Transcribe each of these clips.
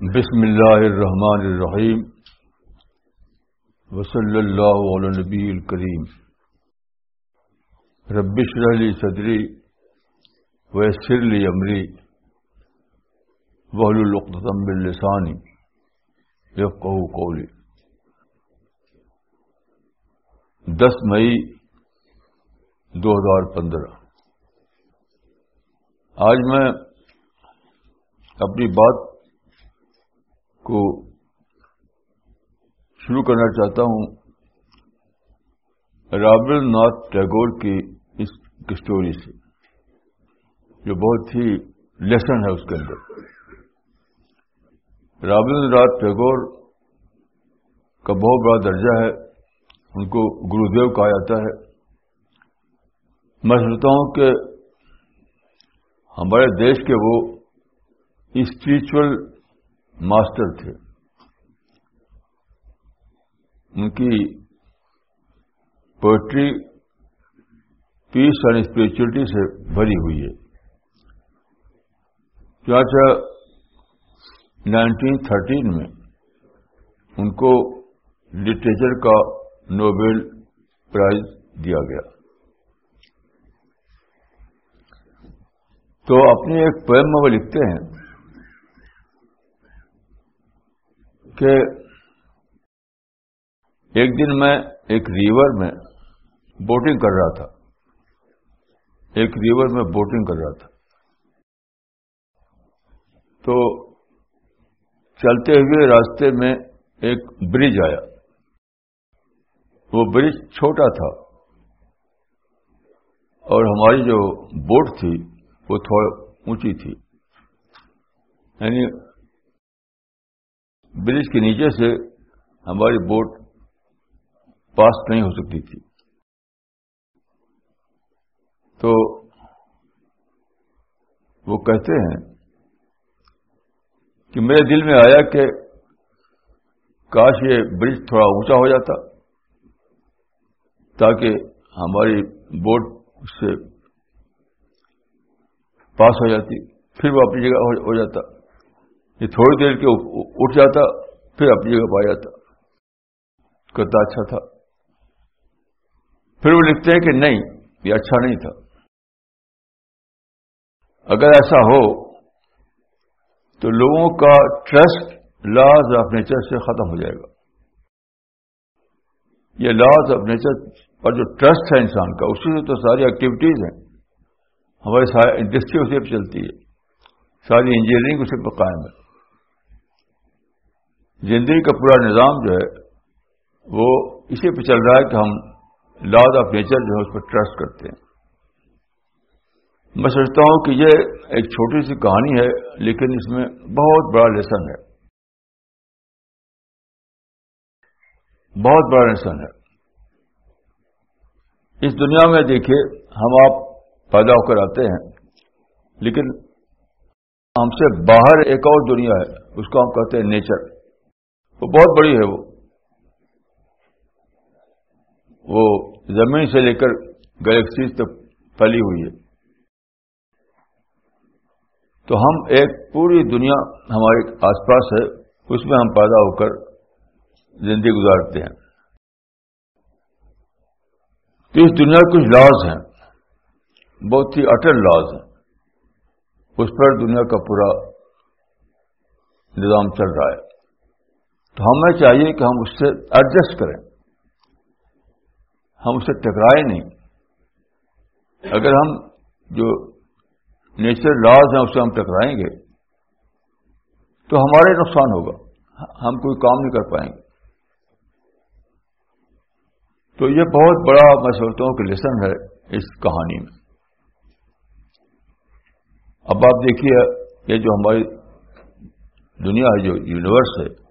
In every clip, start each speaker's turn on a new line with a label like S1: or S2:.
S1: بسم اللہ الرحمن الرحیم وصلی اللہ علی نبی الکریم ربش لی صدری ویسر لی امری وحل القتم باللسانی یفقہ قولی دس مئی دو ہزار پندرہ۔ آج میں اپنی بات کو شروع کرنا چاہتا ہوں۔ رابل ناتھ ٹیگور کی اس اسٹوری سے، جو بہت ہی لیسن ہے اس کے اندر۔ رابل ناتھ ٹیگور کا بہت بڑا درجہ ہے۔ ان کو گرودیو کہا جاتا ہے۔ میں سمجھتا ہوں کہ ہمارے دیش کے وہ اسپریچل ماسٹر تھے۔ ان کی پوئٹری پیس اینڈ اسپرچولیٹی سے بھری ہوئی ہے۔ چاچا نائنٹین تھرٹین میں ان کو لٹریچر کا نوبل پرائز دیا گیا۔ تو اپنی ایک پوئم میں وہ لکھتے ہیں۔ کہ ایک دن میں ایک ریور میں بوٹنگ کر رہا تھا۔ ایک ریور میں بوٹنگ کر رہا تھا۔ تو چلتے ہوئے راستے میں ایک برج آیا۔ وہ برج چھوٹا تھا۔ اور ہماری جو بوٹ تھی وہ تھوڑا اونچی تھی۔ یعنی برج کے نیچے سے ہماری بوٹ پاس نہیں ہو سکتی تھی۔ تو وہ کہتے ہیں کہ میرے دل میں آیا کہ کاش یہ برج تھوڑا اونچا ہو جاتا تاکہ ہماری بوٹ اس سے پاس ہو جاتی، پھر وہ اپنی جگہ ہو جاتا۔ یہ تھوڑی دیر کے اٹھ جاتا، پھر اپنی جگہ پا جاتا۔ کتنا اچھا تھا۔ پھر وہ لکھتے ہیں کہ نہیں، یہ اچھا نہیں تھا۔ اگر ایسا ہو، تو لوگوں کا ٹرسٹ، لاز آف نیچر سے ختم ہو جائے گا۔ یہ لاز آف نیچر اور جو ٹرسٹ ہے انسان کا، اسی سے تو ساری ایکٹیویٹیز ہیں۔ ہماری ساری انڈسٹری اسی پہ چلتی ہے۔ ساری انجینئرنگ اسی پہ قائم ہے۔ زندگی کا پورا نظام جو ہے، وہ اسی پہ چل رہا ہے کہ ہم لاز آف نیچر جو ہے اس پر ٹرسٹ کرتے ہیں۔ میں سمجھتا ہوں کہ یہ ایک چھوٹی سی کہانی ہے، لیکن اس میں بہت بڑا لیسن ہے۔ بہت بڑا لیسن ہے۔ اس دنیا میں دیکھیے، ہم آپ پیدا ہو کر آتے ہیں، لیکن ہم سے باہر ایک اور دنیا ہے، اس کو ہم کہتے ہیں نیچر وہ بہت بڑی ہے وہ۔ وہ زمین سے لے کر گلیکسیز تک پھیلی ہوئی ہے۔ تو ہم ایک پوری دنیا ہمارے آس پاس ہے، اس میں ہم پیدا ہو کر زندگی گزارتے ہیں۔ تو اس دنیا کے کچھ لاز ہیں۔ بہت ہی اٹل لاز ہیں۔ اس پر دنیا کا پورا نظام چل رہا ہے۔ تو ہمیں چاہیے کہ ہم اس سے ایڈجسٹ کریں۔ ہم اسے ٹکرائے نہیں۔ اگر ہم جو نیچرل لاز ہیں اسے ہم ٹکرائیں گے، تو ہمارے نقصان ہوگا۔ ہم کوئی کام نہیں کر پائیں گے۔ تو یہ بہت بڑا میں سمجھتا ہوں کہ لیسن ہے اس کہانی میں۔ اب آپ دیکھیے یہ جو ہماری دنیا ہے، جو یونیورس ہے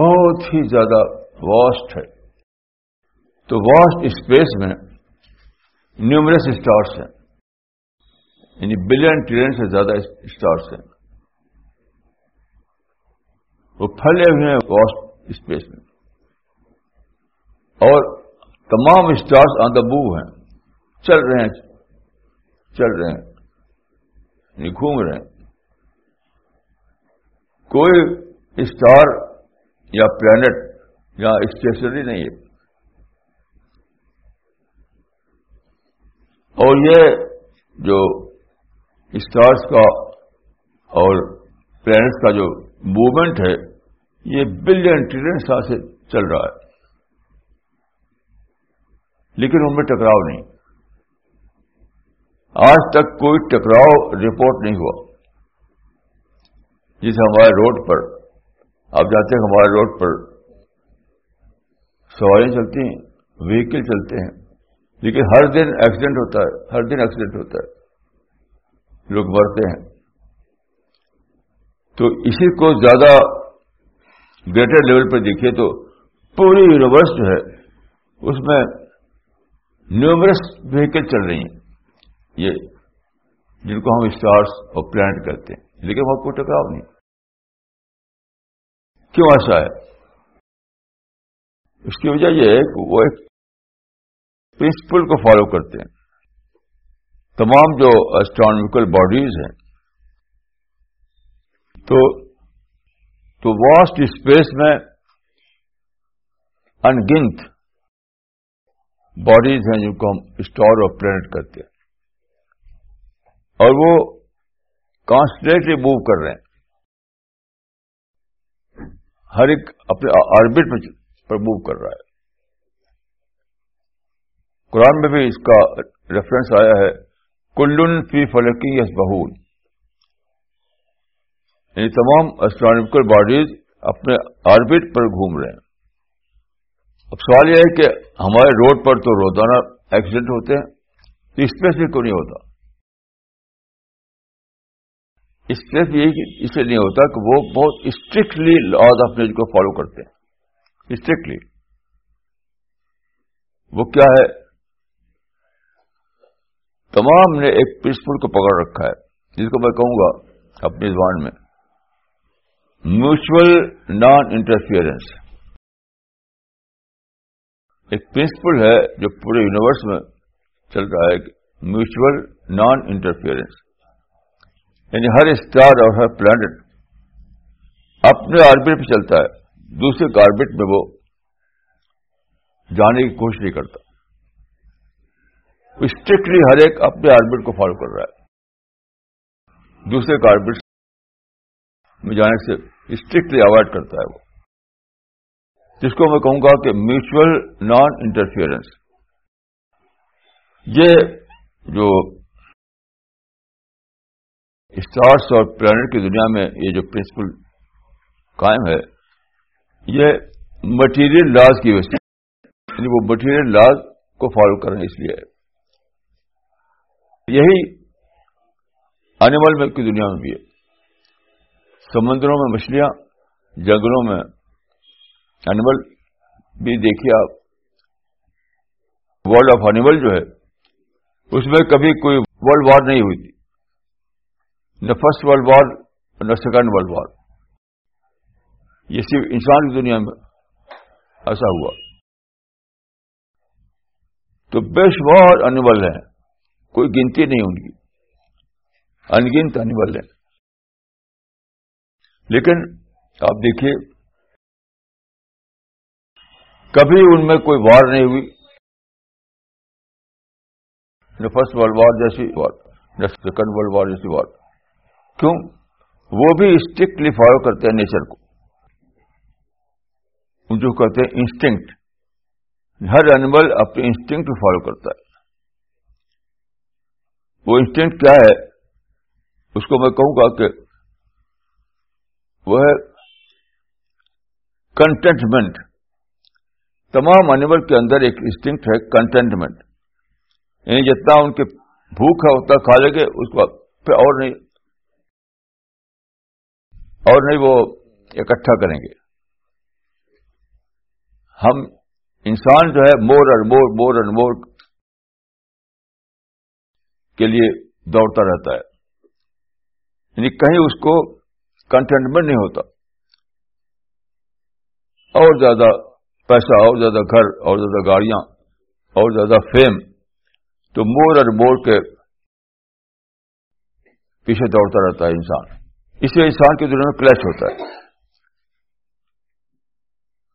S1: بہت ہی زیادہ واسٹ ہے۔ تو واسٹ اسپیس میں نیومرس اسٹارس ہیں۔ یعنی بلین ٹریلین سے زیادہ اسٹارس ہیں۔ وہ پھیلے ہوئے ہیں واسٹ اسپیس میں۔ اور تمام اسٹارس آن دا بو ہیں۔ چل رہے ہیں۔ چل رہے ہیں۔ یعنی گھوم رہے ہیں۔ کوئی اسٹار یا پلانٹ یا اسٹیشنری نہیں ہے۔ اور یہ جو اسٹارس کا اور پلانٹس کا جو موومنٹ ہے، یہ بلین ٹریلین سال سے چل رہا ہے۔ لیکن ان میں ٹکراؤ نہیں۔ آج تک کوئی ٹکراؤ رپورٹ نہیں ہوا۔ جسے ہمارے روڈ پر آپ جاتے ہیں ہمارے روڈ پر سواریاں چلتی ہیں وہیکل چلتے ہیں۔ لیکن ہر دن ایکسیڈنٹ ہوتا ہے، ہر دن ایکسیڈنٹ ہوتا ہے۔ لوگ مرتے ہیں۔ تو اسی کو زیادہ گریٹر لیول پر دیکھیے تو پوری یونیورس جو ہے، اس میں نیومرس وہیکل چل رہی ہیں۔ یہ جن کو ہم اسٹارس اور پلانٹ کرتے ہیں۔ لیکن وہاں کوئی ٹکراؤ نہیں۔ کیوں ایسا ہے؟ اس کی وجہ یہ ہے کہ وہ ایک پرنسپل کو فالو کرتے ہیں۔ تمام جو اسٹرانمیکل باڈیز ہیں، تو تو واسٹ اسپیس میں انگنت باڈیز ہیں جن کو ہم اسٹور اور پلانٹ کرتے ہیں۔ اور وہ کانسٹنٹلی موو کر رہے ہیں۔ ہر ایک اپنے آربٹ پر موو کر رہا ہے۔ قرآن میں بھی اس کا ریفرنس آیا ہے، کلن فی فلکی یس بہول یعنی تمام اسٹرانمیکل باڈیز اپنے آربٹ پر گھوم رہے ہیں۔ اب سوال یہ ہے کہ ہمارے روڈ پر تو روزانہ ایکسیڈنٹ ہوتے ہیں، اس میں سے کیوں نہیں ہوتا؟ اس یہی اس لیے نہیں ہوتا کہ وہ بہت اسٹرکٹلی لاز آف نیچر کو فالو کرتے ہیں۔ اسٹرکٹلی وہ کیا ہے؟ تمام نے ایک پرنسپل کو پکڑ رکھا ہے، جس کو میں کہوں گا اپنی زبان میں۔ میوچل نان انٹرفیئرنس ایک پرنسپل ہے جو پورے یونیورس میں چل رہا ہے میوچل نان انٹرفیئرنس یعنی ہر اسٹار اور ہر پلانٹ اپنے آربٹ پہ چلتا ہے، دوسرے آربٹ میں وہ جانے کی کوشش نہیں کرتا۔ اسٹرکٹلی ہر ایک اپنے آربٹ کو فالو کر رہا ہے۔ دوسرے آربٹ میں جانے سے اسٹرکٹلی اوائڈ کرتا ہے وہ۔ جس کو میں کہوں گا کہ میوچل نان انٹرفیئرنس یہ جو اسٹارس اور پلانٹ کی دنیا میں یہ جو پرنسپل قائم ہے، یہ مٹیریل لاز کی وجہ سے یعنی وہ مٹیریل لاز کو فالو کر رہے ہیں اس لیے۔ یہی اینیمل کی دنیا میں بھی ہے۔ سمندروں میں مچھلیاں، جنگلوں میں اینیمل بھی دیکھیے آپ۔ ورلڈ آف اینیمل جو ہے، اس میں کبھی کوئی ورلڈ وار نہیں ہوئی تھی۔ نہ فرسٹ ورلڈ وار نہ سیکنڈ ورلڈ وار یہ صرف انسان کی دنیا میں ایسا ہوا۔ تو بے شمار انیمل ہیں کوئی گنتی نہیں ان کی انگنت انیمل ہیں لیکن آپ دیکھیے، کبھی ان میں کوئی وار نہیں ہوئی۔ نہ فرسٹ ورلڈ وار جیسی وار نہ سیکنڈ ورلڈ وار جیسی وار۔ کیوں؟ وہ بھی اسٹرکٹلی فالو کرتے ہیں نیچر کو۔ جو کہتے ہیں انسٹنکٹ ہر اینیمل اپنے انسٹنکٹ فالو کرتا ہے۔ وہ انسٹنکٹ کیا ہے؟ اس کو میں کہوں گا کہ وہ ہے کنٹینٹمنٹ تمام اینیمل کے اندر ایک انسٹنکٹ ہے کنٹینٹمنٹ یعنی جتنا ان کے بھوک ہے اتنا کھا لیں گے، اس کو پھر اور نہیں۔ اور نہیں وہ اکٹھا کریں گے۔ ہم انسان جو ہے more and more more and more کے لیے دوڑتا رہتا ہے۔ یعنی کہیں اس کو کنٹینٹمنٹ نہیں ہوتا۔ اور زیادہ پیسہ، اور زیادہ گھر، اور زیادہ گاڑیاں، اور زیادہ فیم تو مور اینڈ مور کے پیچھے دوڑتا رہتا ہے انسان۔ اس سے انسان کے دنوں میں کلیش ہوتا ہے۔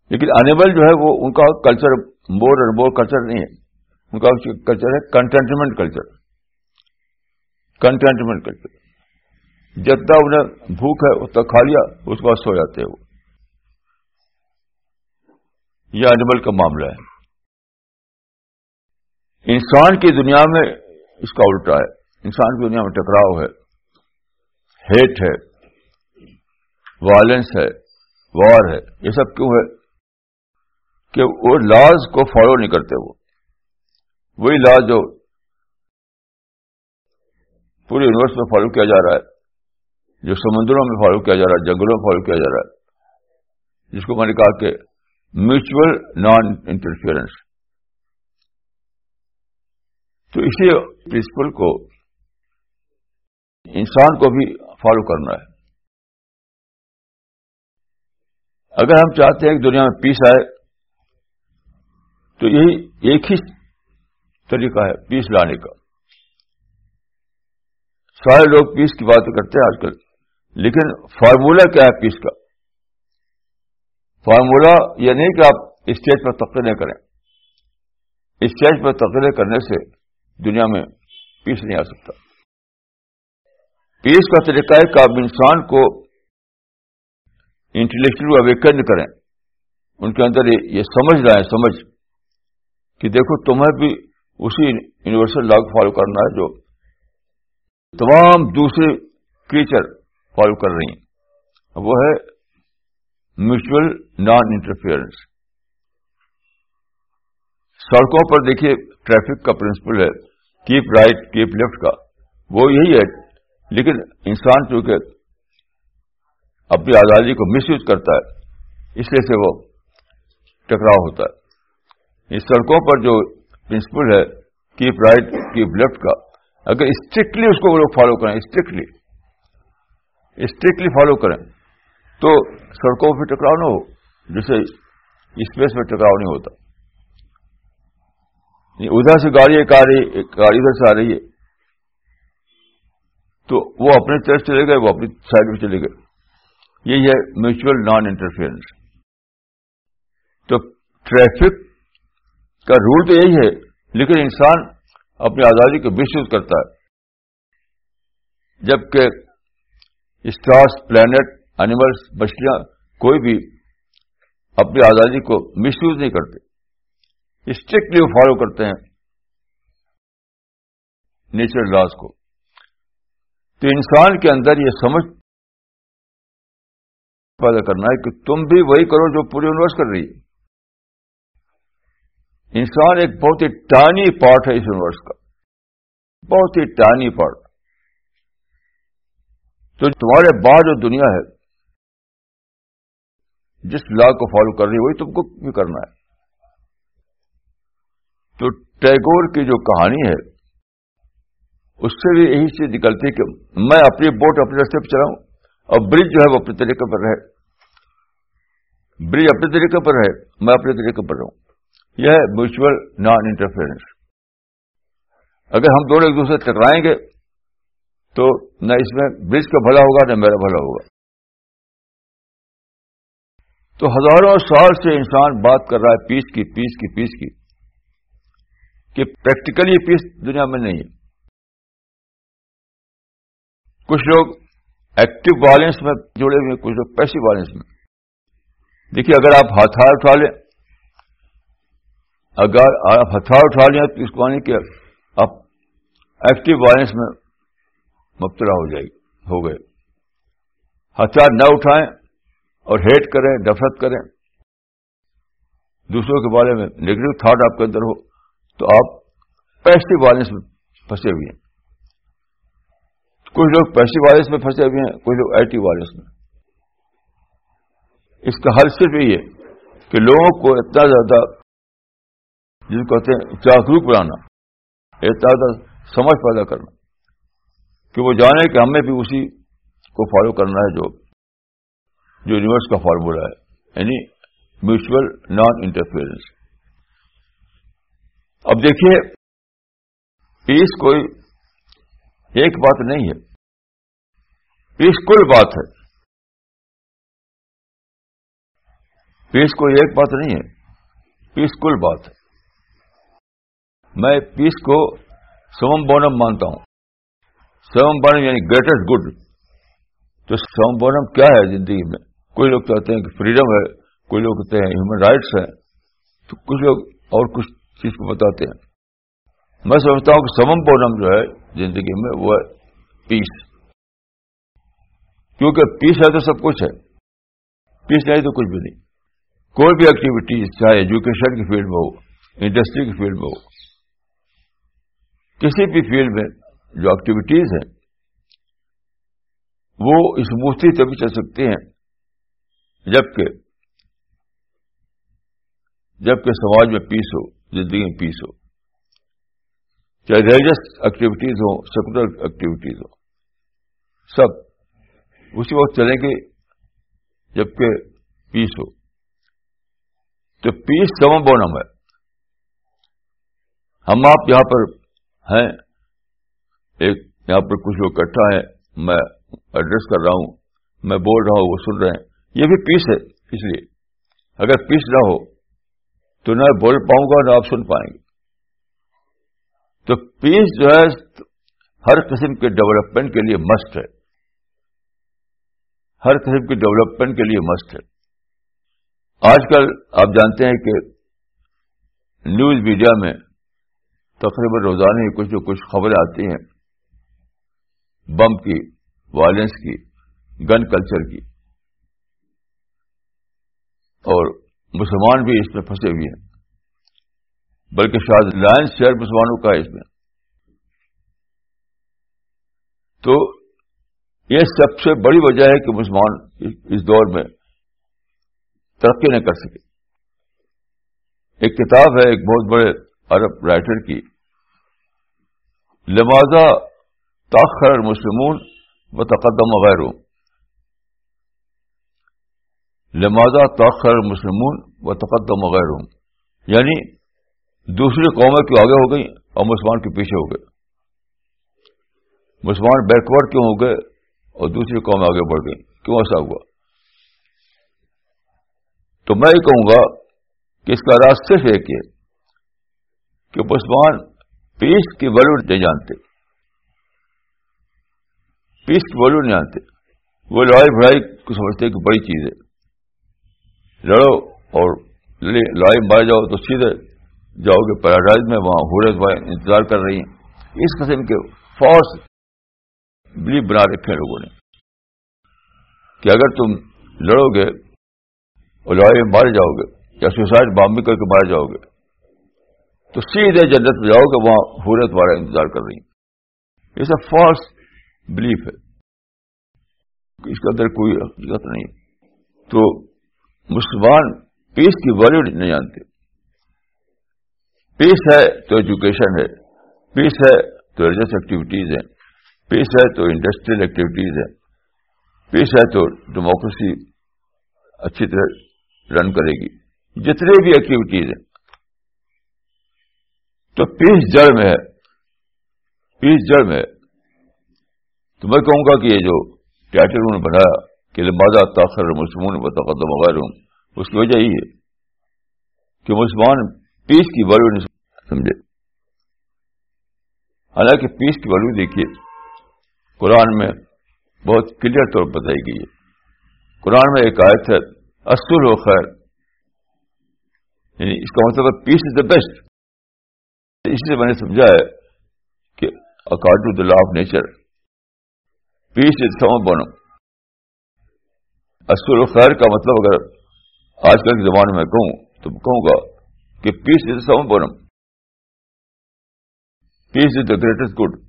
S1: لیکن انیبل جو ہے وہ ان کا کلچر مور اور مور کلچر نہیں ہے۔ ان کا کلچر ہے کنٹینٹمنٹ کلچر کنٹینٹمنٹ کلچر جتنا انہیں بھوک ہے اتنا کھا لیا، اس کے بعد سو جاتے ہیں وہ۔ یہ انیمل کا معاملہ ہے۔ انسان کی دنیا میں اس کا الٹا ہے۔ انسان کی دنیا میں ٹکراؤ ہے۔ ہیٹ ہے۔ وائلنس ہے وار ہے، یہ سب کیوں ہے؟ کہ وہ لاز کو فالو نہیں کرتے وہ۔ وہی لاز جو پورے یونیورس میں فالو کیا جا رہا ہے، جو سمندروں میں فالو کیا جا رہا ہے، جنگلوں میں فالو کیا جا رہا ہے، جس کو میں نے کہا کہ میوچل نان انٹرفیئرنس تو اسی پرنسپل کو انسان کو بھی فالو کرنا ہے۔ اگر ہم چاہتے ہیں کہ دنیا میں پیس آئے، تو یہی ایک ہی طریقہ ہے، پیس لانے کا۔ سارے لوگ پیس کی بات کرتے ہیں آج کل، لیکن فارمولا کیا ہے پیس کا؟ فارمولا یہ نہیں کہ آپ اسٹیج پر تقریر کریں۔ اسٹیج پر تقریر کرنے سے دنیا میں پیس نہیں آ سکتا۔ پیس کا طریقہ ہے کہ آپ انسان کو انٹلیکچل اویکن کریں۔ ان کے اندر یہ سمجھ رہا ہے سمجھ۔ کہ دیکھو، تمہیں بھی اسی یونیورسل لا کو فالو کرنا ہے جو تمام دوسرے کریچر فالو کر رہی ہیں۔ وہ ہے میوچل نان انٹرفیئرنس سڑکوں پر دیکھیے ٹریفک کا پرنسپل ہے۔ کیپ رائٹ کیپ لیفٹ کا۔ وہ یہی ہے۔ لیکن انسان چونکہ اپنی آزادی کو مس یوز کرتا ہے، اس لیے سے وہ ٹکراؤ ہوتا ہے۔ اس سڑکوں پر جو پرنسپل ہے کیپ رائٹ کیپ لیفٹ کا، اگر اسٹرکٹلی اس کو وہ لوگ فالو کریں اسٹرکٹلی اسٹرکٹلی فالو کریں، تو سڑکوں پہ ٹکراؤ نہ ہو جسے اسپیس میں ٹکراؤ نہیں ہوتا۔ ادھر سے گاڑی ایک آ رہی، ایک گاڑی ادھر سے آ رہی ہے، تو وہ اپنے طرف چلے گئے، وہ اپنی سائڈ میں چلے گئے۔ یہی ہے میوچل نان انٹرفیئرنس تو ٹریفک کا رول تو یہی ہے، لیکن انسان اپنی آزادی کو مس یوز کرتا ہے۔ جبکہ اسٹارس پلانٹ اینیملس مچھلیاں کوئی بھی اپنی آزادی کو مس یوز نہیں کرتے۔ اسٹرکٹلی وہ فالو کرتے ہیں نیچرل لاس کو۔ تو انسان کے اندر یہ سمجھ پیدا کرنا ہے کہ تم بھی وہی کرو جو پوری یونیورس کر رہی ہے۔ انسان ایک بہت ہی ٹانی پارٹ ہے اس یونیورس کا۔ بہت ہی ٹانی پارٹ۔ تو تمہارے بعد جو دنیا ہے، جس لا کو فالو کر رہی ہے، وہی تم کو بھی کرنا ہے۔ تو ٹیگور کی جو کہانی ہے، اس سے بھی یہی چیز نکلتی کہ میں اپنی بوٹ اپنے رستے پہ چلاؤں اور برج جو ہے وہ اپنے طریقے پر رہے۔ برج اپنے طریقے پر رہے میں اپنے طریقے پر رہوں یہ ہے میوچل نان انٹرفیئرنس اگر ہم دونوں ایک دوسرے ٹکرائیں گے، تو نہ اس میں برج کا بھلا ہوگا، نہ میرا بھلا ہوگا۔ تو ہزاروں سال سے انسان بات کر رہا ہے پیس کی پیس کی پیس کی، کہ پریکٹیکلی پیس دنیا میں نہیں ہے۔ کچھ لوگ ایکٹیو وائلنس میں جڑے ہوئے کچھ لوگ پیسو وائلنس میں۔ دیکھیے، اگر آپ ہتھیار اٹھا لیں، اگر آپ ہتھیار اٹھا لیں، تو اس کو آنے کہ آپ ایکٹیو وائلنس میں مبتلا ہو جائے، ہو گئے۔ ہتھیار نہ اٹھائیں اور ہیٹ کریں نفرت کریں۔ دوسروں کے بارے میں نیگیٹو تھاٹ آپ کے اندر ہو، تو آپ پیسٹی وائلنس میں پھنسے ہوئے ہیں۔ کچھ لوگ پیسٹی وائلنس میں پھنسے ہوئے ہیں، کچھ لوگ ایٹی وائلنس میں۔ اس کا حل صرف یہی ہے کہ لوگوں کو اتنا زیادہ جس کو کہتے ہیں جاگروک بنانا، اتنا زیادہ سمجھ پیدا کرنا، کہ وہ جانے کہ ہمیں بھی اسی کو فالو کرنا ہے جو جو یونیورس کا فارمولا ہے یعنی میوچل نان انٹرفیئرنس اب دیکھیے پیس کوئی ایک بات نہیں ہے۔ پیسکل بات ہے۔ پیس کوئی ایک بات نہیں ہے، پیسکل بات ہے۔ میں پیس کو سوم بونم مانتا ہوں۔ سوم بونم یعنی گریٹسٹ گڈ تو سوم بونم کیا ہے زندگی میں؟ کوئی لوگ کہتے ہیں کہ فریڈم ہے، کوئی لوگ کہتے ہیں ہیومن رائٹس ہیں تو کچھ لوگ اور کچھ چیز کو بتاتے ہیں۔ میں سمجھتا ہوں کہ سوم بونم جو ہے زندگی میں وہ ہے پیس کیونکہ پیس ہے تو سب کچھ ہے۔ پیس نہیں تو کچھ بھی نہیں۔ کوئی بھی ایکٹیویٹی چاہے ایجوکیشن کی فیلڈ میں ہو انڈسٹری کی فیلڈ میں ہو، کسی بھی فیلڈ میں جو ایکٹیویٹیز ہیں، وہ اس اسموتھلی تبھی چل سکتی ہیں۔ جبکہ جبکہ سماج میں پیس ہو، زندگی میں پیس ہو۔ چاہے ریلیجس ایکٹیویٹیز ہوں سیکولر ایکٹیویٹیز ہوں، سب اسی وقت چلیں گے جبکہ پیس ہو۔ تو پیس سم بونم ہے۔ ہم آپ یہاں پر ہیں۔ ایک یہاں پر کچھ لوگ اکٹھا ہیں۔ میں ایڈریس کر رہا ہوں۔ میں بول رہا ہوں، وہ سن رہے ہیں۔ یہ بھی پیس ہے، اس لیے۔ اگر پیس نہ ہو، تو نہ بول پاؤں گا نہ آپ سن پائیں گے۔ تو پیس جو ہے، ہر قسم کے ڈیولپمنٹ کے لیے مسٹ ہے۔ ہر قسم کے ڈیولپمنٹ کے لیے مسٹ ہے۔ آج کل آپ جانتے ہیں کہ نیوز میڈیا میں تقریباً روزانہ ہی کچھ جو کچھ خبریں آتی ہیں۔ بم کی وائلنس کی گن کلچر کی۔ اور مسلمان بھی اس میں پھنسے ہوئے ہیں۔ بلکہ شاید لائنس شہر مسلمانوں کا ہے اس میں۔ تو یہ سب سے بڑی وجہ ہے کہ مسلمان اس دور میں ترقی نہ کر سکے۔ ایک کتاب ہے، ایک بہت بڑے عرب رائٹر کی۔ لمازا تاخر مسلمون و تقدم غیر لمازا تاخر مسلمون و تقدم غیر یعنی دوسری قومیں کیوں آگے ہو گئی اور مسلمان کے پیچھے ہو گئے؟ مسلمان بیکورڈ کیوں ہو گئے اور دوسری قومیں آگے بڑھ گئی کیوں ایسا ہوا؟ تو میں یہ کہوں گا کہ اس کا راز صرف ایک ہے کہ مسلمان پیس کی ویلو نہیں جانتے۔ پیس کی ویلو نہیں جانتے۔ وہ لڑائی بڑائی کو سمجھتے کہ بڑی چیز ہے۔ لڑو اور لڑائی مار جاؤ تو سیدھے جاؤ گے پیراڈائز میں وہاں ہورت بھائی انتظار کر رہی ہیں۔ اس قسم کے فورس بلیف بنا رکھے لوگوں نے کہ اگر تم لڑو گے اور لڑائی میں مارے جاؤ گے یا سوسائڈ بامبی کر کے مارے جاؤ گے۔ تو سیدھے جنت میں جاؤ کہ وہاں حورت تمہارا انتظار کر رہی ہیں۔ یہ سب فالس بلیف ہے۔ اس کے اندر کوئی حقیقت نہیں۔ تو مسلمان پیس کی ویلو نہیں جانتے۔ پیس ہے تو ایجوکیشن ہے۔ پیس ہے تو ریلیجس ایکٹیویٹیز ہیں۔ پیس ہے تو انڈسٹریل ایکٹیویٹیز ہیں۔ پیس ہے تو ڈیموکریسی اچھی طرح رن کرے گی۔ جتنے بھی ایکٹیویٹیز ہیں۔ تو پیس جڑ میں ہے۔ پیس جڑ میں ہے۔ تو میں کہوں گا کہ یہ جو ٹائٹل انہوں نے بنایا، کہ لبادہ تاخر مسلمون بتقدم وغیرہ ہوں اس کی وجہ یہی ہے کہ مسلمان پیس کی ویلو نہیں سمجھے۔ حالانکہ پیس کی ویلو دیکھیے، قرآن میں بہت کلیئر طور پر بتائی گئی ہے۔ قرآن میں ایک آیت ہے اصول و خیر. یعنی اس کا مطلب ہے پیس از دا بیسٹ اس لیے میں نے سمجھا ہے کہ according to the law of nature peace is سم بنو اصول خیر کا مطلب اگر آج کل کے زمانے میں کہوں تو کہوں گا کہ پیس از سم بونم peace is the greatest good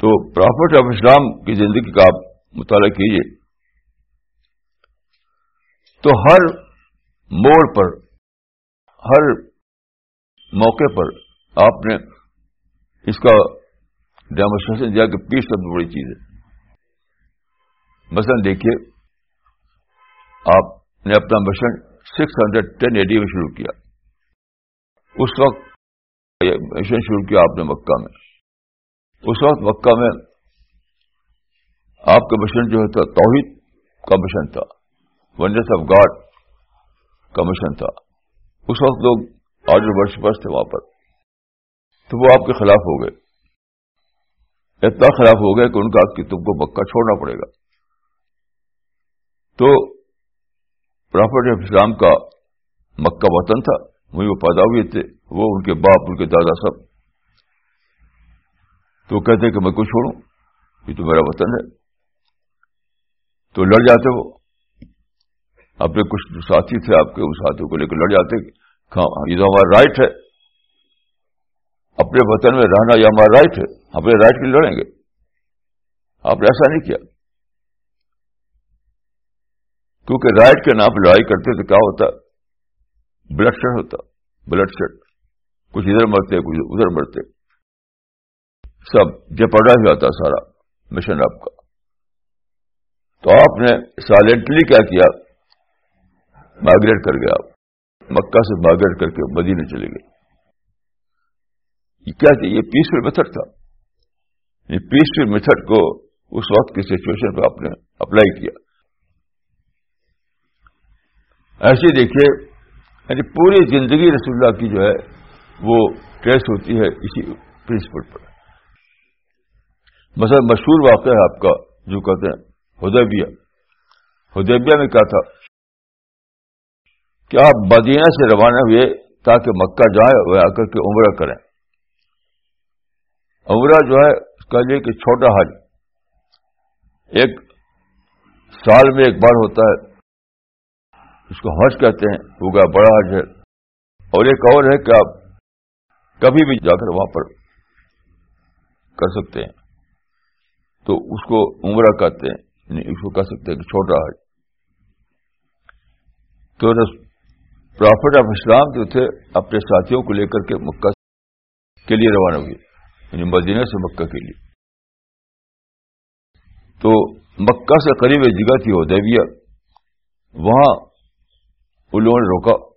S1: تو پرافٹ آف اسلام کی زندگی کا آپ مطالعہ کیجیے تو ہر موڑ پر، ہر موقع پر آپ نے اس کا ڈیمونسٹریشن دیا کہ پیس سب بڑی چیز ہے۔ مثلا دیکھیے، آپ نے اپنا مشن سکس ہنڈریڈ ٹین ایڈی میں شروع کیا۔ اس وقت مشن شروع کیا آپ نے مکہ میں۔ اس وقت مکہ میں آپ کا مشن جو تھا توحید کا مشن تھا۔ ونڈس آف گاڈ کا مشن تھا۔ اس وقت لوگ آرڈر ورشپرس تھے وہاں پر تو وہ آپ کے خلاف ہو گئے۔ اتنا خلاف ہو گیا کہ ان کا کہ تم کو مکہ چھوڑنا پڑے گا۔ تو پراپرٹی آف اسلام کا مکہ وطن تھا۔ وہیں وہ پیدا ہوئے تھے۔ وہ ان کے باپ، ان کے دادا سب۔ تو کہتے کہ میں کو چھوڑوں۔ یہ تو میرا وطن ہے۔ تو لڑ جاتے وہ۔ اپنے کچھ ساتھی تھے آپ کے اس ساتھیوں کو لے کے لڑ جاتے ہاں، یہ تو ہمارا رائٹ ہے۔ اپنے وطن میں رہنا یہ ہمارا رائٹ ہے۔ اپنے رائٹ کے لڑیں گے۔ آپ نے ایسا نہیں کیا۔ کیونکہ رائٹ کے نام پہ لڑائی کرتے تو کیا ہوتا؟ بلڈ شیڈ ہوتا۔ بلڈ شیڈ کچھ ادھر مرتے کچھ ادھر مرتے۔ سب جپڑا ہی ہوتا سارا مشن آپ کا۔ تو آپ نے سائلنٹلی کیا کیا؟ مائگریٹ کر گیا آپ مکہ سے مائگریٹ کر کے مدینے چلے گئے یہ کیا تھی یہ پیسفل میتھڈ تھا یہ پیسفل میتھڈ کو اس وقت کی سچویشن پہ آپ نے اپلائی کیا ایسے دیکھیے یعنی پوری زندگی رسول اللہ کی جو ہے وہ ٹریس ہوتی ہے اسی پرنسپل پر مثلا مشہور واقعہ ہے آپ کا جو کہتے ہیں ہدیبیہ ہدیبیہ میں کیا تھا کہ آپ مدینہ سے روانہ ہوئے تاکہ مکہ جائیں وہ آ کر کے عمرہ کریں۔ عمرہ جو ہے کہ چھوٹا حج۔ ایک سال میں ایک بار ہوتا ہے۔ اس کو حج کہتے ہیں وہ گیا بڑا حج ہے۔ اور ایک اور ہے کہ آپ کبھی بھی جا کر وہاں پر کر سکتے ہیں۔ تو اس کو عمرہ کہتے ہیں یعنی اس کو کہہ سکتے ہیں کہ چھوٹا حج۔ تو پرافٹ آف اسلام جو تھے، اپنے ساتھیوں کو لے کر کے مکہ کے لیے روانہ ہوئے یعنی مدینہ سے مکہ کے لیے۔ تو مکہ سے قریب ایک جگہ تھی وہ دیویا وہاں ان لوگوں نے روکا۔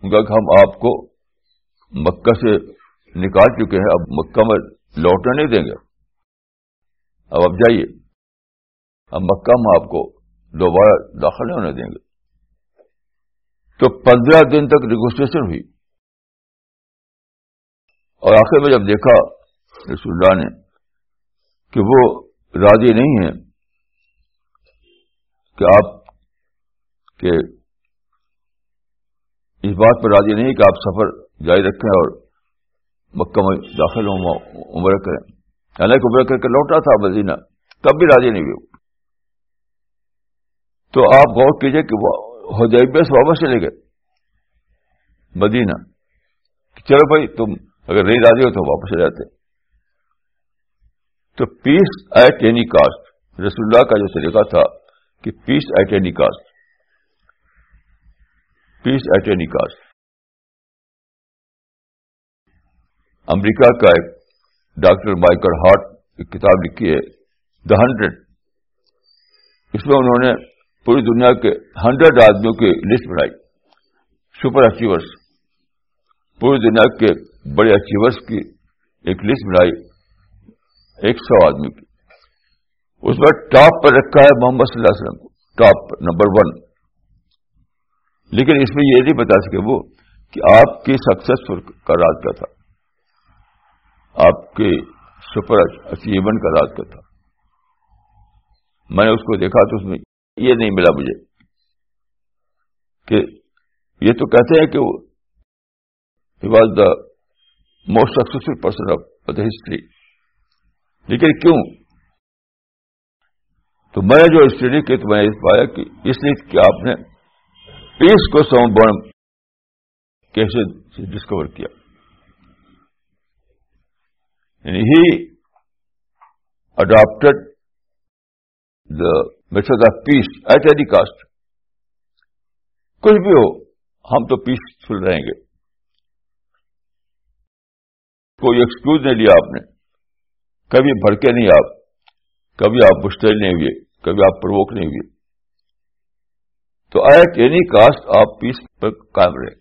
S1: کہ ہم آپ کو مکہ سے نکال چکے ہیں، اب مکہ میں لوٹنے نہیں دیں گے۔ اب اب جائیے۔ اب مکہ میں آپ کو دوبارہ داخل نہیں ہونے دیں گے۔ تو پندرہ دن تک نیگوسن ہوئی۔ اور آخر میں جب دیکھا رسول اللہ نے کہ وہ راضی نہیں ہیں کہ آپ کے اس بات پر راضی نہیں کہ آپ سفر جاری رکھیں اور مکہ میں داخل ہوں عمر کریں۔ حالانکہ عمر کر کے لوٹا تھا مدینہ، تب بھی راضی نہیں ہوئے۔ تو آپ غور کیجیے کہ وہ حدیبیہ سے واپس چلے گئے۔ مدینہ۔ چلو بھائی، تم اگر نہیں راضی ہو تو واپس چلے جاتے تو پیس ایٹ اینی کاسٹ رسول اللہ کا جو طریقہ تھا کہ peace at any cost peace at any cost America کا ایک ڈاکٹر مائیکل ہارٹ، ایک کتاب لکھی ہے دا ہنڈریڈ۔ اس میں انہوں نے پوری دنیا کے ہنڈریڈ آدمیوں کی لسٹ بنائی۔ سپر اچیورس پوری دنیا کے بڑے اچیورس کی ایک لسٹ بنائی۔ ایک سو آدمی کی۔ اس میں ٹاپ پر رکھا ہے محمد صلی اللہ علیہ وسلم کو۔ Top number one. لیکن اس میں یہ نہیں بتا سکے وہ کہ آپ کی سکسیسفل کا راز کیا تھا۔ آپ کے سپر اچیومنٹ کا راز کیا تھا۔ میں نے اس کو دیکھا تو اس میں یہ نہیں ملا مجھے۔ کہ یہ تو کہتے ہیں کہ وہ was the most successful person of the history لیکن کیوں؟ تو میں نے جو اسٹڈی کی تو میں نے پایا کہ اس لیے کہ آپ نے پیس کو ساؤنڈ برن کیسے ڈسکور کیا۔ یعنی he adopted the method of peace at any cost کچھ بھی ہو ہم تو پیسفل رہیں گے کوئی ایکسکیوز نہیں لیا آپ نے کبھی بھڑکے نہیں آپ کبھی آپ مشتعل نہیں ہوئے کبھی آپ پروک نہیں ہوئے تو ایٹ اینی کاسٹ آپ پیس پر قائم رہے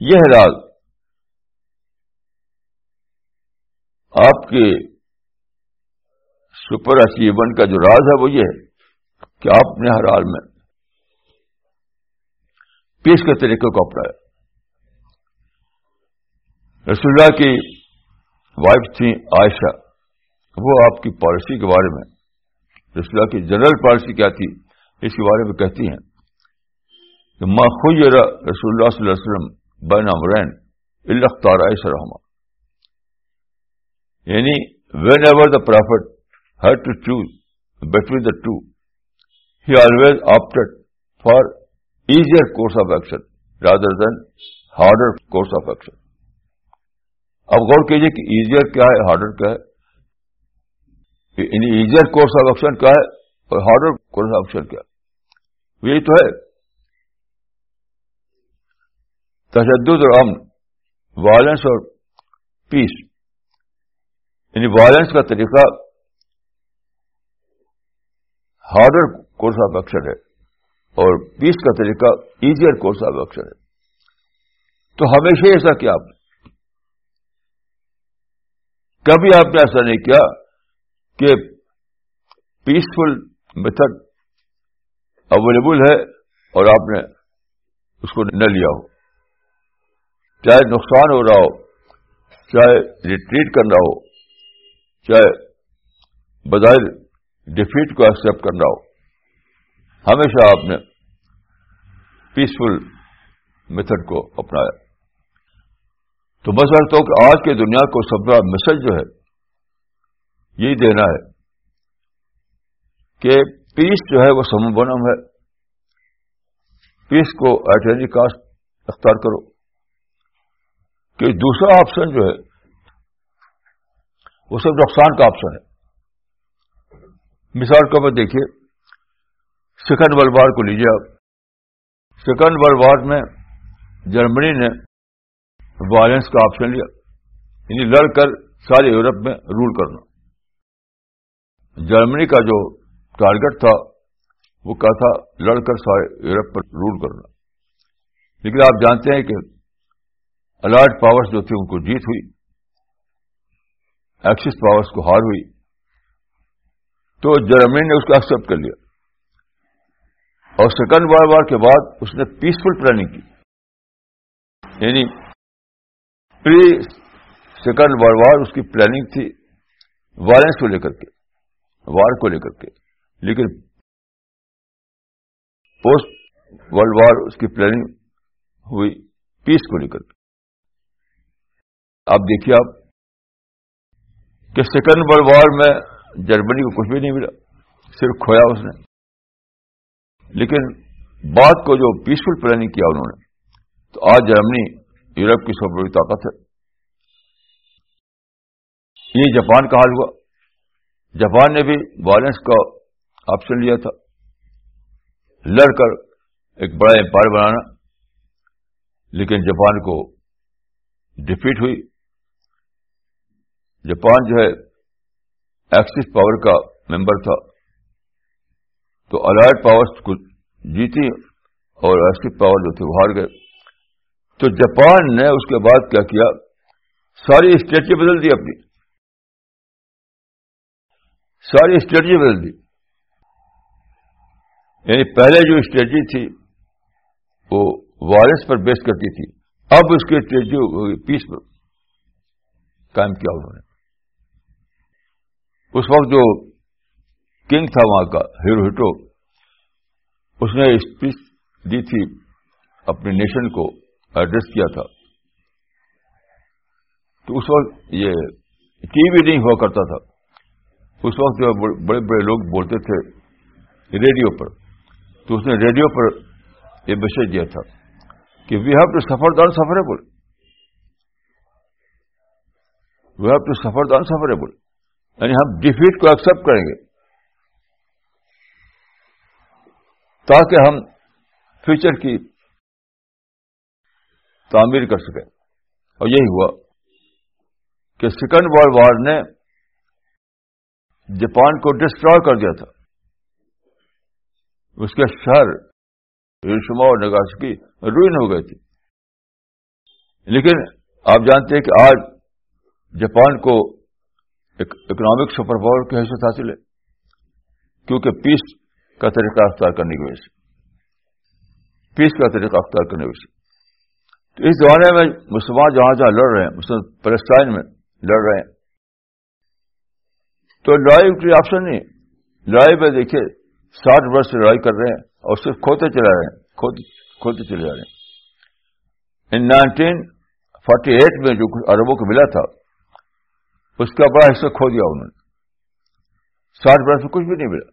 S1: یہ راز آپ کے سپر اچیومنٹ کا جو راز ہے وہ یہ ہے کہ آپ نے ہر حال میں پیس کے طریقے کو اپنایا۔ رسول اللہ کی وائف تھی عائشہ۔ وہ آپ کی پالیسی کے بارے میں، رسول اللہ کی جنرل پالیسی کیا تھی، اس کے بارے میں کہتی ہیں کہ ماں خیر رسول اللہ صلی اللہ علیہ وسلم بین امرین الختار ایسا رحمہ۔ یعنی whenever the prophet had to choose between the two he always opted for easier course of action rather than harder course of action اب غور کیجیے کہ ایزیئر کیا ہے ہارڈر کیا ہے ایزیئر کورس آف ایکشن کیا ہے اور ہارڈر کورس آف ایکشن کیا ہے یہی تو ہے تشدد اور امن وائلنس اور پیس یعنی وائلنس کا طریقہ ہارڈر کورس آف ایکشن ہے اور پیس کا طریقہ ایزیئر کورس آف ایکشن ہے۔ تو ہمیشہ ایسا کیا آپ نے؟ کبھی آپ نے ایسا نہیں کیا کہ پیسفل میتھڈ اویلیبل ہے اور آپ نے اس کو نہ لیا ہو۔ چاہے نقصان ہو رہا ہو، چاہے ریٹریٹ کرنا ہو، چاہے بظاہر ڈیفیٹ کو ایکسپٹ کرنا ہو۔ ہمیشہ آپ نے پیسفل میتھڈ کو اپنایا۔ تو میں سمجھتا ہوں کہ آج کی دنیا کو سب بڑا میسج جو ہے، یہی دینا ہے کہ پیس جو ہے وہ سم بنم ہے۔ پیس کو ایٹ اینی کاسٹ اختیار کرو۔ کہ دوسرا آپشن جو ہے، وہ سب نقصان کا آپشن ہے۔ مثال کو میں دیکھیے سیکنڈ ورلڈ وار کو لیجیے آپ۔ سیکنڈ ورلڈ وار میں جرمنی نے وائلنس کا آپشن لیا یعنی لڑ کر سارے یورپ میں رول کرنا۔ جرمنی کا جو ٹارگٹ تھا، وہ کیا تھا؟ لڑ کر سارے یورپ پر رول کرنا۔ لیکن آپ جانتے ہیں کہ الرٹ پاورز جو تھی ان کو جیت ہوئی۔ ایکسس پاورز کو ہار ہوئی۔ تو جرمنی نے اس کو ایکسپٹ کر لیا۔ اور سیکنڈ ورلڈ وار کے بعد اس نے پیسفل پلاننگ کی۔ یعنی پری سیکنڈ ورلڈ وار اس کی پلاننگ تھی وائلنس کو لے کر کے وار کو لے کر کے۔ لیکن پوسٹ ورلڈ وار اس کی پلاننگ ہوئی پیس کو لے کر کے۔ آپ دیکھیے آپ کہ سیکنڈ ورلڈ وار میں جرمنی کو کچھ بھی نہیں ملا، صرف کھویا اس نے۔ لیکن بات کو جو پیسفل پلاننگ کیا انہوں نے، تو آج جرمنی یورپ کی سب بڑی طاقت ہے۔ یہ جاپان کا حال ہوا۔ جاپان نے بھی وائلنس کا آپشن لیا تھا۔ لڑ کر ایک بڑا امپائر بنانا۔ لیکن جاپان کو ڈیفیٹ ہوئی۔ جاپان جو ہے ایکسس پاور کا ممبر تھا۔ تو الائٹ پاور کو جیتی اور ایکسس پاور جو تھے وہ ہار گئے۔ تو جاپان نے اس کے بعد کیا کیا؟ ساری اسٹریٹجی بدل دی اپنی۔ ساری اسٹریٹجی بدل دی۔ یعنی پہلے جو اسٹریٹجی تھی، وہ وائرس پر بیس کرتی تھی۔ اب اس کی اسٹریٹجی پیس پر قائم کیا انہوں نے۔ اس وقت جو کنگ تھا وہاں کا، ہیرو ہٹو، اس نے اسپیچ دی تھی اپنے نیشن کو ایڈریس کیا تھا۔ تو اس وقت یہ ٹی وی نہیں ہوا کرتا تھا۔ اس وقت جو بڑے بڑے لوگ بولتے تھے ریڈیو پر۔ تو اس نے ریڈیو پر یہ میسج دیا تھا کہ وی ہیو ٹو سفر دان سفریبل وی ہیو ٹو سفر دان سفریبل یعنی ہم ڈیفیٹ کو ایکسپٹ کریں گے۔ تاکہ ہم فیوچر کی تعمیر کر سکیں۔ اور یہی ہوا کہ سیکنڈ ورلڈ وار نے جاپان کو ڈسٹرو کر دیا تھا۔ اس کے شہر ہیروشما اور نگاسکی روئن ہو گئی تھی لیکن آپ جانتے ہیں کہ آج جاپان کو اکنامک سپر پاور کی حیثیت حاصل ہے، کیونکہ پیس کا طریقہ اختیار کرنے کی وجہ سے۔ پیس کا طریقہ اختیار کرنے کی وجہ سے۔ تو اس زمانے میں مسلمان جہاں جہاں لڑ رہے ہیں مسلم پلسٹائن میں لڑ رہے ہیں، تو لڑائی کوئی آپشن نہیں لڑائی میں دیکھیے، ساٹھ برس سے لڑائی کر رہے ہیں اور صرف کھوتے چلا رہے ہیں کھوتے چلے جا رہے ہیں۔ ان نائنٹین فورٹی ایٹ میں جو کچھ اربوں کو ملا تھا اس کا بڑا حصہ کھو دیا انہوں نے۔ ساٹھ برس میں کچھ بھی نہیں ملا۔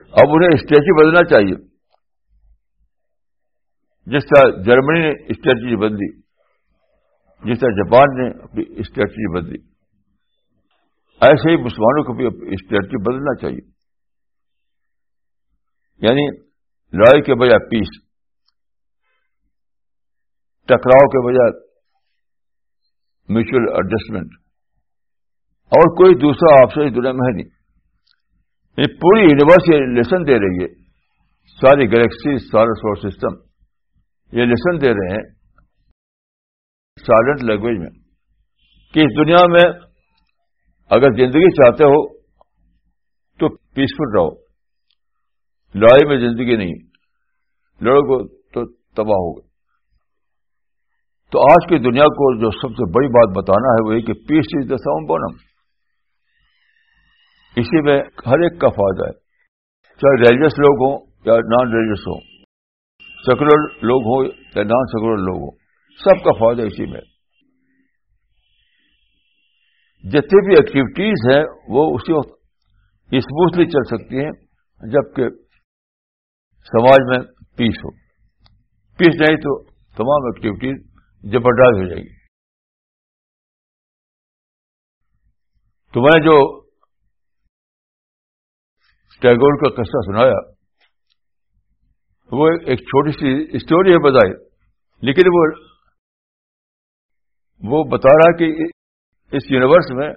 S1: اب انہیں اسٹریٹجی بدلنا چاہیے۔ جس طرح جرمنی نے اسٹریٹجی بدلی، جس طرح جاپان نے اپنی اسٹریٹجی بدلی، ایسے ہی مسلمانوں کو بھی اسٹریٹجی بدلنا چاہیے۔ یعنی لڑائی کے بجائے پیس، ٹکراؤ کے بجائے میوچل ایڈجسٹمنٹ اور کوئی دوسرا آپشن اس دنیا میں ہے نہیں. یہ پوری یونیورس یہ لیسن دے رہی ہے. ساری گلیکسی سارا سولر سسٹم یہ لیسن دے رہے ہیں سائلنٹ لینگویج میں. کہ اس دنیا میں اگر زندگی چاہتے ہو تو پیسفل رہو. لڑائی میں زندگی نہیں. لڑو گے تو تباہ ہوگا تو آج کی دنیا کو جو سب سے بڑی بات بتانا ہے وہ یہ کہ پیس از دا ساؤنڈ بونم اسی میں ہر ایک کا فائدہ ہے۔ چاہے ریلیجس لوگ ہوں یا نان ریلیجس ہوں سیکولر لوگ ہوں یا نان سیکولر لوگ ہوں، سب کا فائدہ اسی میں۔ جتنی بھی ایکٹیویٹیز ہیں، وہ اسی وقت اسموتھلی چل سکتی ہیں جبکہ سماج میں پیس ہو۔ پیس نہیں تو تمام ایکٹیویٹیز جبرداز ہو جائے گی۔ تو میں جو ٹیگور کا قصہ سنایا، وہ ایک چھوٹی سی اسٹوری ہے بتائی لیکن وہ وہ بتا رہا کہ اس یونیورس میں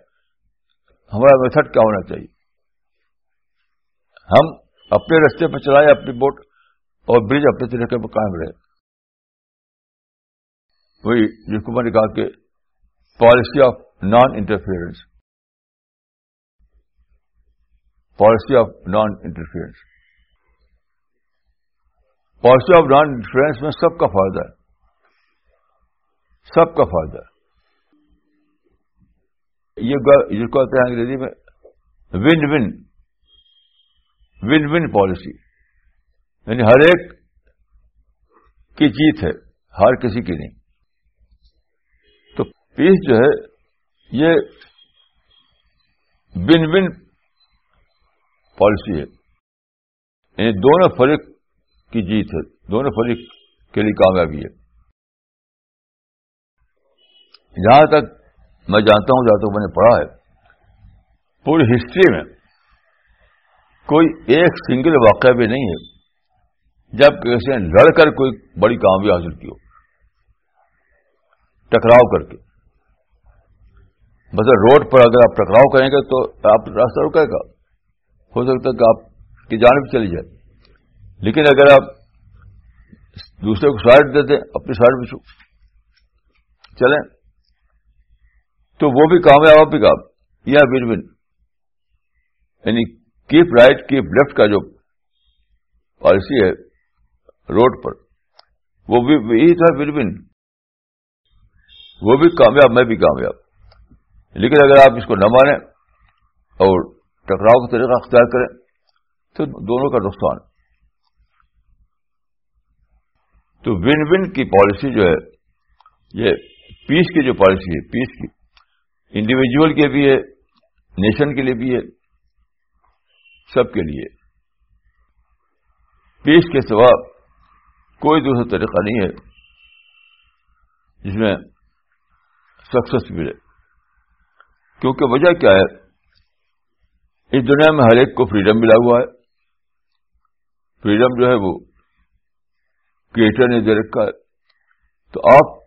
S1: ہمارا میتھڈ کیا ہونا چاہیے۔ ہم اپنے رستے پہ چلائے اپنی بوٹ اور برج اپنے طریقے پہ قائم رہے وہی جس کو میں نے کہا کہ policy of non interference policy of non interference policy of non interference میں سب کا فائدہ ہے۔ سب کا فائدہ ہے۔ یہ جس کو کہتے ہیں انگریزی میں win win win win policy یعنی ہر ایک کی جیت ہے، ہر کسی کی نہیں۔ پیس جو ہے، یہ بن بن پالیسی ہے۔ یعنی دونوں فریق کی جیت ہے، دونوں فریق کے لیے کامیابی ہے۔ جہاں تک میں جانتا ہوں، جہاں تک میں نے پڑھا ہے، پوری ہسٹری میں کوئی ایک سنگل واقعہ بھی نہیں ہے۔ جب کسی نے لڑ کر کوئی بڑی کامیابی حاصل کی ہو، ٹکراؤ کر کے۔ مطلب روڈ پر اگر آپ ٹکراؤ کریں گے تو آپ راستہ رکے گا۔ ہو سکتا ہے کہ آپ کی جانب چلی جائے۔ لیکن اگر آپ دوسرے کو سائڈ دے دیں، اپنی سائڈ بھی چلیں، تو وہ بھی کامیاب، آپ بھی کام یا ون ون یعنی کیپ رائٹ کیپ لیفٹ کا جو پالیسی ہے روڈ پر، وہ بھی یہی تھا ون ون وہ بھی کامیاب، میں بھی کامیاب۔ لیکن اگر آپ اس کو نہ مانیں اور ٹکراؤ کا طریقہ اختیار کریں، تو دونوں کا نقصان۔ تو ون ون کی پالیسی جو ہے، یہ پیس کی جو پالیسی ہے پیس کی۔ انڈیویجل کے بھی ہے نیشن کے لیے بھی ہے، سب کے لیے۔ پیس کے سوا کوئی دوسرا طریقہ نہیں ہے جس میں سکسیس ملے۔ کیونکہ وجہ کیا ہے؟ اس دنیا میں ہر ایک کو فریڈم ملا ہوا ہے۔ فریڈم جو ہے وہ کریٹر نے دے رکھا ہے۔ تو آپ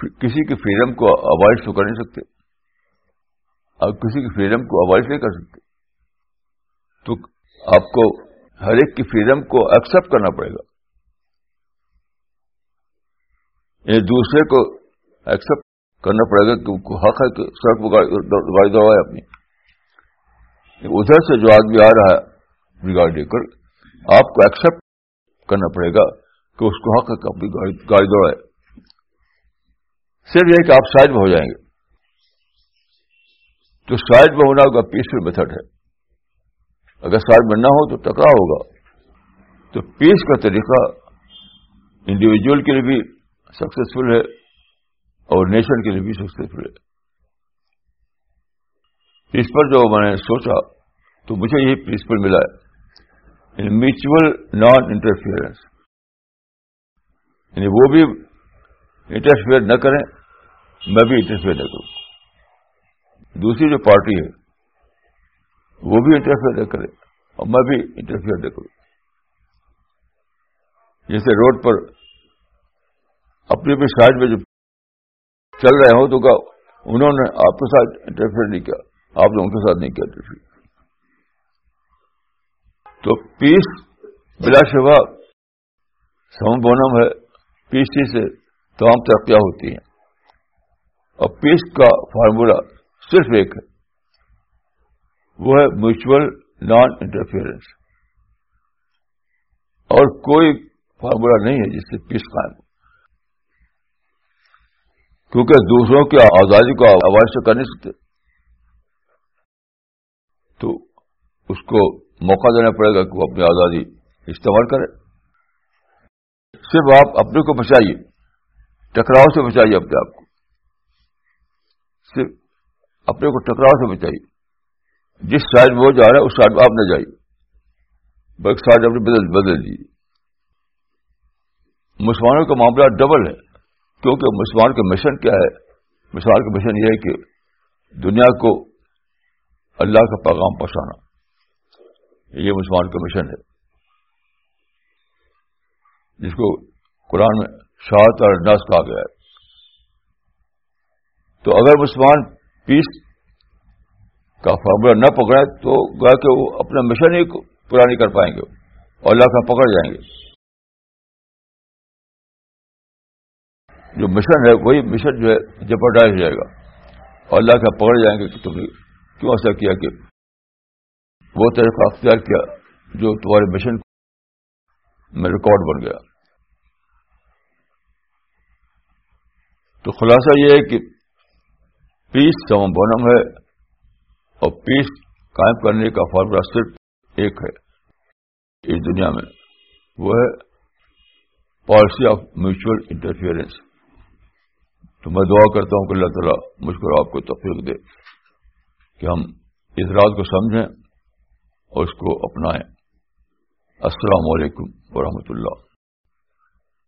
S1: کسی کی فریڈم کو اوائڈ تو کر نہیں سکتے۔ آپ کسی کی فریڈم کو اوائڈ نہیں کر سکتے۔ تو آپ کو ہر ایک کی فریڈم کو ایکسپٹ کرنا پڑے گا۔ ایک دوسرے کو ایکسپٹ کرنا پڑے گا کہ حق ہے کہ سڑک گاڑی دوڑائے اپنی۔ ادھر سے جو آدمی آ رہا ہے گاڑی لے کر، آپ کو ایکسپٹ کرنا پڑے گا کہ اس کو حق ہے کہ اپنی گاڑی دوڑائے۔ صرف یہ کہ آپ سائڈ میں ہو جائیں گے۔ تو سائڈ میں ہونا ہوگا پیسفل میتھڈ ہے۔ اگر سائڈ میں نہ ہو تو ٹکرا ہوگا۔ تو پیس کا طریقہ انڈیویجل کے لیے بھی سکسیسفل ہے۔ اور نیشن کے لیے بھی سکسیسفل ہے اس پر جو میں نے سوچا، تو مجھے یہی پرنسپل ملا ہے میچل نان انٹرفیئرنس یعنی وہ بھی انٹرفیئر نہ کریں، میں بھی انٹرفیئر نہ کروں۔ دوسری جو پارٹی ہے، وہ بھی انٹرفیئر نہ کرے اور میں بھی انٹرفیئر نہ کروں۔ جیسے روڈ پر اپنی اپنی سائڈ میں جو چل رہے ہوں تو کہا انہوں نے آپ کے ساتھ انٹرفیئر نہیں کیا۔ آپ نے ان کے ساتھ نہیں کیا انٹرفیئر تو پیس بلا شبہ سم بونم ہے۔ پیس سے تمام ترقیاں ہوتی ہیں۔ اور پیس کا فارمولا صرف ایک ہے۔ وہ ہے میوچل نان انٹرفیئرنس اور کوئی فارمولا نہیں ہے جس سے پیس قائم ہو۔ کیونکہ دوسروں کی آزادی کو آواز سے کر نہیں سکتے۔ تو اس کو موقع دینا پڑے گا کہ وہ اپنی آزادی استعمال کرے۔ صرف آپ اپنے کو بچائیے، ٹکراؤ سے بچائیے اپنے آپ کو۔ صرف اپنے کو ٹکراؤ سے بچائیے۔ جس سائڈ وہ جا رہا ہے، اس سائڈ میں آپ نہ جائیے۔ بلکہ سائڈ اپنے بدل بدل دیجیے۔ مسلمانوں کا معاملہ ڈبل ہے۔ کیونکہ مسلمان کا مشن کیا ہے؟ مسلمان کا مشن یہ ہے کہ دنیا کو اللہ کا پیغام پہنچانا۔ یہ مسلمان کا مشن ہے۔ جس کو قرآن میں شاہت اور نس کہا گیا ہے۔ تو اگر مسلمان پیس کا فارمولہ نہ پکڑے تو گویا کہ وہ اپنا مشن ہی پورا نہیں کر پائیں گے اور اللہ کا پکڑ جائیں گے۔ جو مشن ہے وہی مشن جو ہے جپرڈائز ہو جائے گا۔ اور اللہ کا پکڑ جائیں گے کہ تم نے کیوں ایسا کیا کہ وہ طریقہ اختیار کیا جو تمہارے مشن میں ریکارڈ بن گیا۔ تو خلاصہ یہ ہے کہ پیس سم بونم ہے اور پیس قائم کرنے کا فارمولا صرف ایک ہے اس دنیا میں۔ وہ ہے پالیسی آف میوچل انٹرفیئرنس تو میں دعا کرتا ہوں کہ اللہ تعالیٰ مجھ کو آپ کو تفریح دے کہ ہم اس رات کو سمجھیں اور اس کو اپنائیں۔ السلام علیکم ورحمۃ اللہ۔